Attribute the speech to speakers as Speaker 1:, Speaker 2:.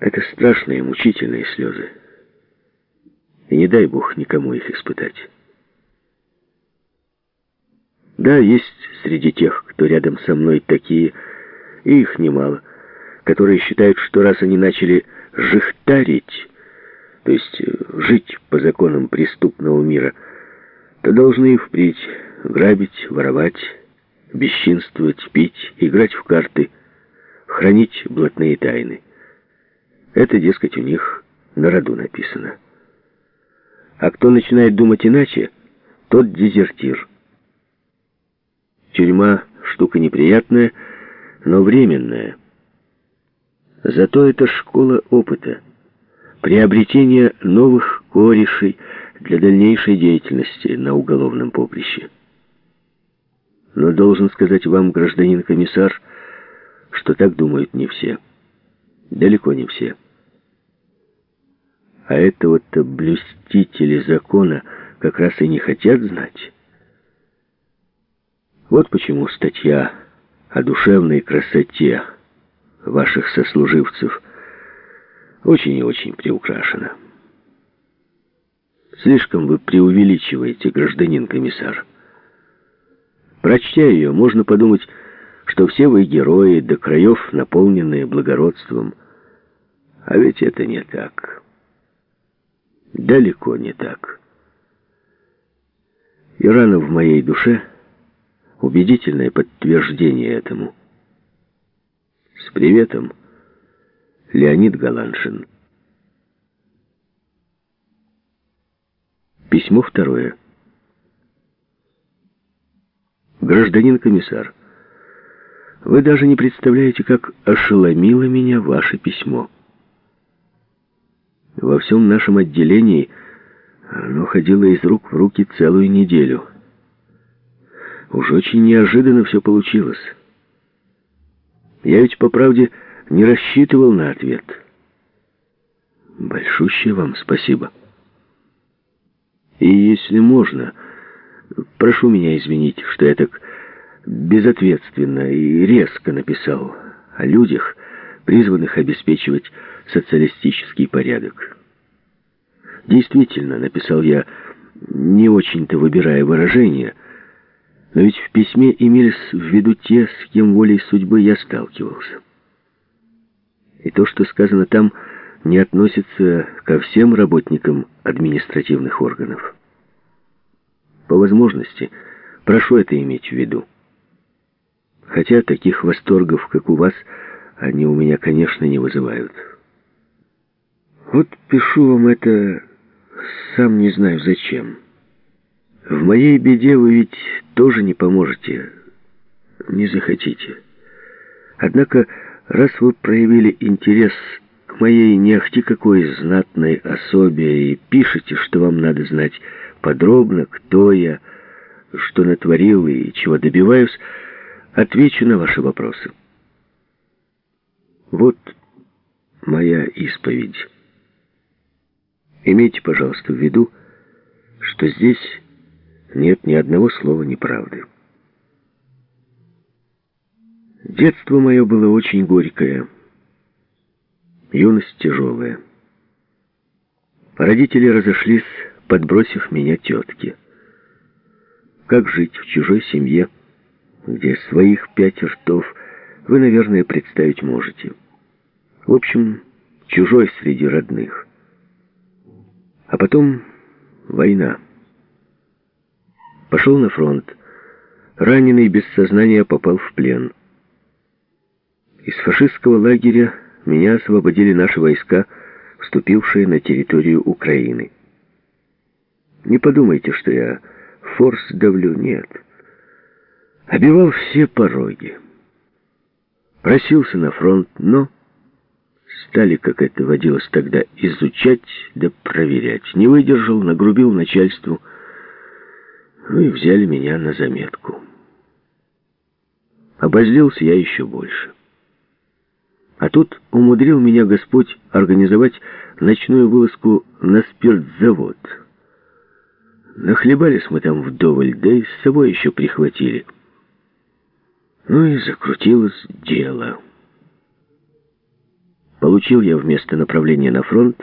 Speaker 1: Это страшные, мучительные слезы. И не дай Бог никому их испытать. Да, есть среди тех, кто рядом со мной такие, и их немало, которые считают, что раз они начали жихтарить, то есть э, жить по законам преступного мира, то должны и впредь грабить, воровать, бесчинствовать, пить, играть в карты, хранить блатные тайны. Это, дескать, у них на роду написано. А кто начинает думать иначе, тот дезертир. Тюрьма — штука неприятная, но временная. Зато это школа опыта, приобретение новых корешей для дальнейшей деятельности на уголовном поприще. Но должен сказать вам, гражданин комиссар, что так думают не все. Далеко не все. А этого-то блюстители закона как раз и не хотят знать. Вот почему статья о душевной красоте ваших сослуживцев очень и очень приукрашена. Слишком вы преувеличиваете, гражданин комиссар. Прочтя ее, можно подумать, что все вы герои, до краев наполненные благородством. А ведь это не так. Далеко не так. И рано в моей душе убедительное подтверждение этому. С приветом, Леонид Галаншин. Письмо второе. Гражданин комиссар, вы даже не представляете, как ошеломило меня ваше письмо. Во всем нашем отделении оно ходило из рук в руки целую неделю. Уж очень неожиданно все получилось. Я ведь, по правде, не рассчитывал на ответ. Большущее вам спасибо. И если можно, прошу меня извинить, что я так безответственно и резко написал о людях, призванных обеспечивать социалистический порядок. Действительно, написал я, не очень-то выбирая выражения, но ведь в письме имелись в виду те, с кем волей судьбы я сталкивался. И то, что сказано там, не относится ко всем работникам административных органов. По возможности, прошу это иметь в виду. Хотя таких восторгов, как у вас, они у меня, конечно, не вызывают. Вот пишу вам это, сам не знаю зачем. В моей беде вы ведь тоже не поможете, не захотите. Однако, раз вы проявили интерес к моей не ахти какой знатной особе и пишете, что вам надо знать подробно, кто я, что натворил и чего добиваюсь, отвечу на ваши вопросы. Вот моя исповедь. Имейте, пожалуйста, в виду, что здесь нет ни одного слова неправды. Детство мое было очень горькое, юность тяжелая. Родители разошлись, подбросив меня тетке. Как жить в чужой семье, где своих пять ртов вы, наверное, представить можете. В общем, чужой среди родных. А потом война. Пошел на фронт. Раненый без сознания попал в плен. Из фашистского лагеря меня освободили наши войска, вступившие на территорию Украины. Не подумайте, что я форс давлю, нет. Обивал все пороги. Просился на фронт, но стали, как это водилось тогда, изучать да проверять. Не выдержал, нагрубил начальству, ну и взяли меня на заметку. Обозлился я еще больше. А тут умудрил меня Господь организовать ночную вылазку на спиртзавод. Нахлебались мы там вдоволь, да и с собой еще прихватили. Ну и закрутилось дело. Получил я вместо направления на фронт